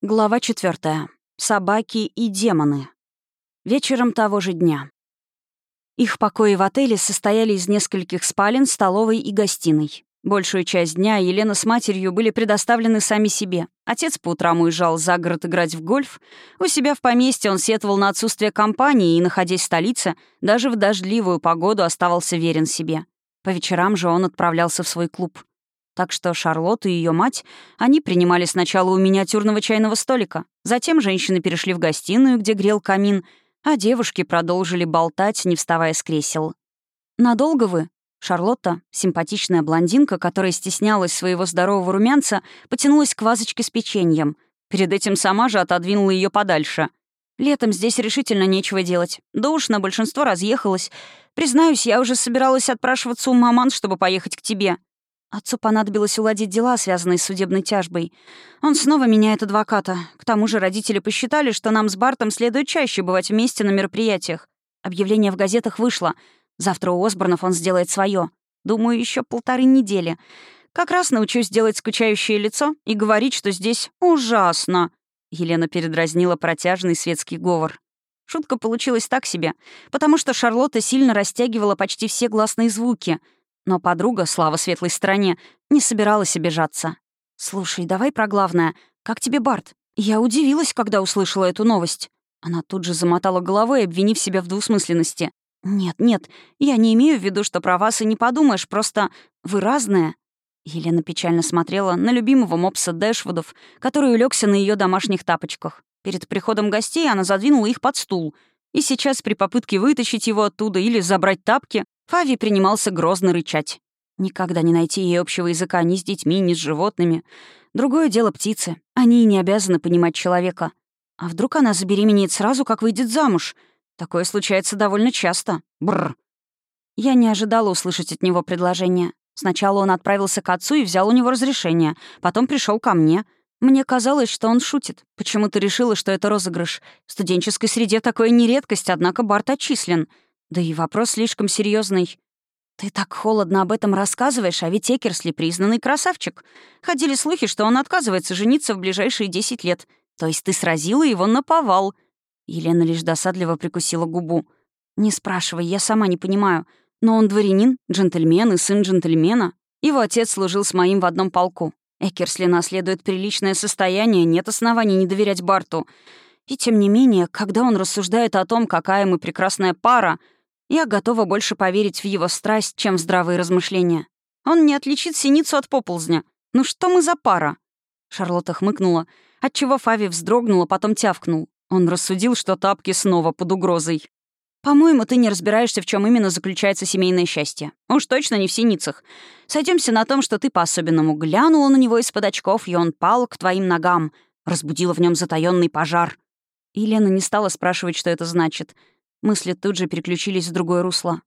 Глава четвертая. Собаки и демоны. Вечером того же дня. Их покои в отеле состояли из нескольких спален, столовой и гостиной. Большую часть дня Елена с матерью были предоставлены сами себе. Отец по утрам уезжал за город играть в гольф. У себя в поместье он сетовал на отсутствие компании и, находясь в столице, даже в дождливую погоду оставался верен себе. По вечерам же он отправлялся в свой клуб. Так что Шарлотту и ее мать они принимали сначала у миниатюрного чайного столика. Затем женщины перешли в гостиную, где грел камин, а девушки продолжили болтать, не вставая с кресел. «Надолго вы?» Шарлотта, симпатичная блондинка, которая стеснялась своего здорового румянца, потянулась к вазочке с печеньем. Перед этим сама же отодвинула ее подальше. «Летом здесь решительно нечего делать. Душно, большинство разъехалось. Признаюсь, я уже собиралась отпрашиваться у маман, чтобы поехать к тебе. Отцу понадобилось уладить дела, связанные с судебной тяжбой. Он снова меняет адвоката. К тому же родители посчитали, что нам с Бартом следует чаще бывать вместе на мероприятиях. Объявление в газетах вышло. Завтра у Осборнов он сделает свое. Думаю, еще полторы недели. Как раз научусь делать скучающее лицо и говорить, что здесь ужасно. Елена передразнила протяжный светский говор. Шутка получилась так себе, потому что Шарлотта сильно растягивала почти все гласные звуки — но подруга, слава светлой стороне, не собиралась обижаться. «Слушай, давай про главное. Как тебе Барт? Я удивилась, когда услышала эту новость». Она тут же замотала головой, обвинив себя в двусмысленности. «Нет, нет, я не имею в виду, что про вас и не подумаешь, просто вы разные». Елена печально смотрела на любимого мопса Дэшвудов, который улегся на ее домашних тапочках. Перед приходом гостей она задвинула их под стул. И сейчас при попытке вытащить его оттуда или забрать тапки, Фави принимался грозно рычать. Никогда не найти ей общего языка ни с детьми, ни с животными. Другое дело птицы. Они не обязаны понимать человека. А вдруг она забеременеет сразу, как выйдет замуж? Такое случается довольно часто. Бррр. Я не ожидала услышать от него предложение. Сначала он отправился к отцу и взял у него разрешение. Потом пришел ко мне. Мне казалось, что он шутит. Почему-то решила, что это розыгрыш. В студенческой среде такое не редкость, однако Барт отчислен. Да и вопрос слишком серьезный. «Ты так холодно об этом рассказываешь, а ведь Экерсли признанный красавчик. Ходили слухи, что он отказывается жениться в ближайшие десять лет. То есть ты сразила его на повал». Елена лишь досадливо прикусила губу. «Не спрашивай, я сама не понимаю. Но он дворянин, джентльмен и сын джентльмена. Его отец служил с моим в одном полку. Экерсли наследует приличное состояние, нет оснований не доверять Барту. И тем не менее, когда он рассуждает о том, какая мы прекрасная пара, я готова больше поверить в его страсть, чем в здравые размышления. Он не отличит синицу от поползня. Ну что мы за пара?» Шарлотта хмыкнула, отчего Фави вздрогнула, потом тявкнул. Он рассудил, что тапки снова под угрозой. «По-моему, ты не разбираешься, в чем именно заключается семейное счастье. Уж точно не в синицах. Сойдемся на том, что ты по-особенному глянула на него из-под очков, и он пал к твоим ногам, разбудила в нем затаённый пожар». Елена не стала спрашивать, что это значит — Мысли тут же переключились в другое русло.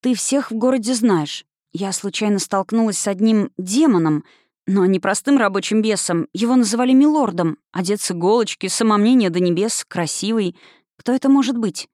«Ты всех в городе знаешь. Я случайно столкнулась с одним демоном, но не простым рабочим бесом. Его называли милордом. Одет с иголочки, самомнение до небес, красивый. Кто это может быть?»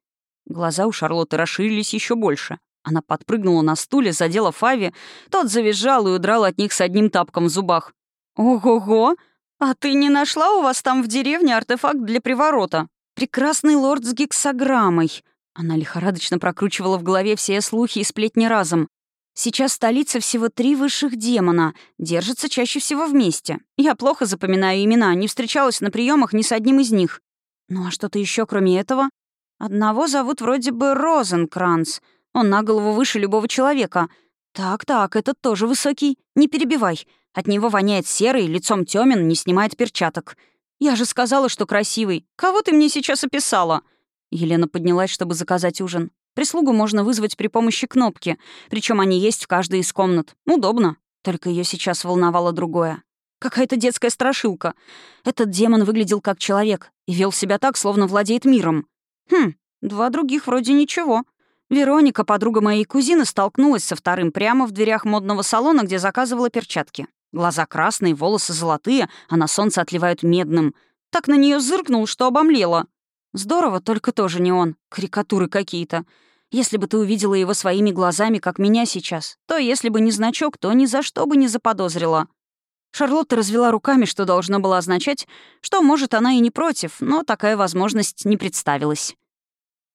Глаза у Шарлотты расширились еще больше. Она подпрыгнула на стуле, задела Фави. Тот завизжал и удрал от них с одним тапком в зубах. «Ого-го! А ты не нашла у вас там в деревне артефакт для приворота? Прекрасный лорд с гексограммой. Она лихорадочно прокручивала в голове все слухи и сплетни разом. Сейчас в столице всего три высших демона, держатся чаще всего вместе. Я плохо запоминаю имена, не встречалась на приемах ни с одним из них. Ну а что-то еще кроме этого? Одного зовут вроде бы Розенкранц. Он на голову выше любого человека. Так-так, этот тоже высокий. Не перебивай. От него воняет серый, лицом тёмен, не снимает перчаток. Я же сказала, что красивый. Кого ты мне сейчас описала?» Елена поднялась, чтобы заказать ужин. Прислугу можно вызвать при помощи кнопки, причем они есть в каждой из комнат. Удобно. Только ее сейчас волновало другое. Какая-то детская страшилка. Этот демон выглядел как человек и вел себя так, словно владеет миром. Хм, два других вроде ничего. Вероника, подруга моей кузины, столкнулась со вторым прямо в дверях модного салона, где заказывала перчатки. Глаза красные, волосы золотые, а на солнце отливают медным. Так на нее зыркнул, что обомлела. Здорово, только тоже не он. Карикатуры какие-то. Если бы ты увидела его своими глазами, как меня сейчас, то если бы не значок, то ни за что бы не заподозрила. Шарлотта развела руками, что должно было означать, что, может, она и не против, но такая возможность не представилась.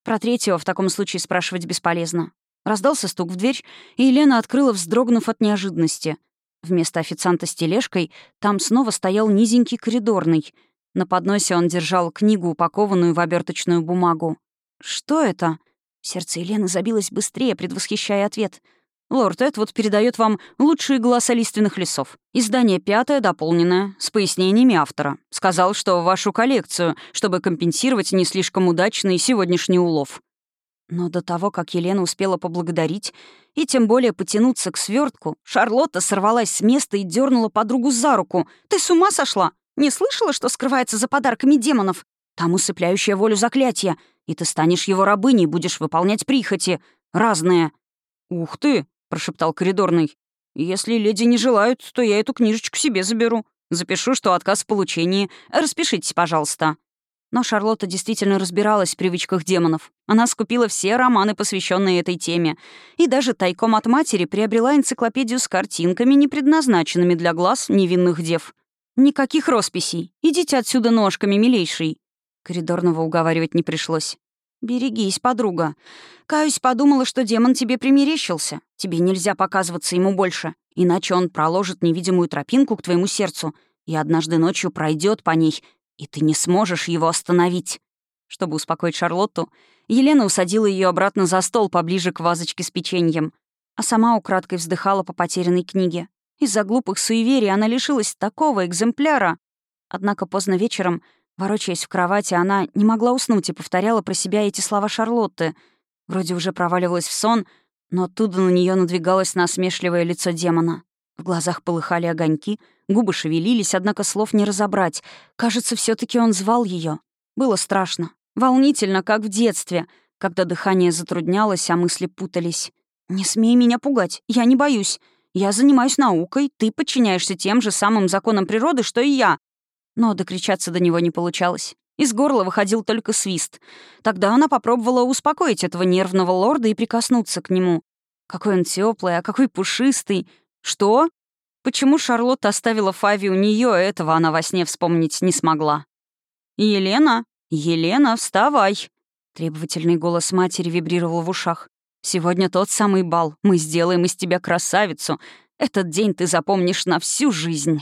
Про третьего в таком случае спрашивать бесполезно. Раздался стук в дверь, и Елена открыла, вздрогнув от неожиданности. Вместо официанта с тележкой там снова стоял низенький коридорный. На подносе он держал книгу, упакованную в оберточную бумагу. «Что это?» Сердце Елены забилось быстрее, предвосхищая ответ — Лорд Эдвуд передает вам лучшие голоса лиственных лесов. Издание пятое, дополненное, с пояснениями автора. Сказал, что в вашу коллекцию, чтобы компенсировать не слишком удачный сегодняшний улов. Но до того, как Елена успела поблагодарить и тем более потянуться к свертку, Шарлотта сорвалась с места и дернула подругу за руку. «Ты с ума сошла? Не слышала, что скрывается за подарками демонов? Там усыпляющая волю заклятия, и ты станешь его рабыней, будешь выполнять прихоти. Разные». «Ух ты!» — прошептал коридорный. «Если леди не желают, то я эту книжечку себе заберу. Запишу, что отказ в получении. Распишитесь, пожалуйста». Но Шарлотта действительно разбиралась в привычках демонов. Она скупила все романы, посвященные этой теме, и даже тайком от матери приобрела энциклопедию с картинками, не предназначенными для глаз невинных дев. «Никаких росписей. Идите отсюда ножками, милейший». Коридорного уговаривать не пришлось. «Берегись, подруга. Каюсь, подумала, что демон тебе примерещился. Тебе нельзя показываться ему больше, иначе он проложит невидимую тропинку к твоему сердцу и однажды ночью пройдет по ней, и ты не сможешь его остановить». Чтобы успокоить Шарлотту, Елена усадила ее обратно за стол поближе к вазочке с печеньем, а сама украдкой вздыхала по потерянной книге. Из-за глупых суеверий она лишилась такого экземпляра. Однако поздно вечером Ворочаясь в кровати, она не могла уснуть и повторяла про себя эти слова Шарлотты. Вроде уже проваливалась в сон, но оттуда на нее надвигалось насмешливое лицо демона. В глазах полыхали огоньки, губы шевелились, однако слов не разобрать. Кажется, все таки он звал ее. Было страшно. Волнительно, как в детстве, когда дыхание затруднялось, а мысли путались. «Не смей меня пугать, я не боюсь. Я занимаюсь наукой, ты подчиняешься тем же самым законам природы, что и я. Но докричаться до него не получалось. Из горла выходил только свист. Тогда она попробовала успокоить этого нервного лорда и прикоснуться к нему. Какой он теплый, а какой пушистый. Что? Почему Шарлотта оставила Фави у нее, этого она во сне вспомнить не смогла. «Елена! Елена, вставай!» Требовательный голос матери вибрировал в ушах. «Сегодня тот самый бал. Мы сделаем из тебя красавицу. Этот день ты запомнишь на всю жизнь».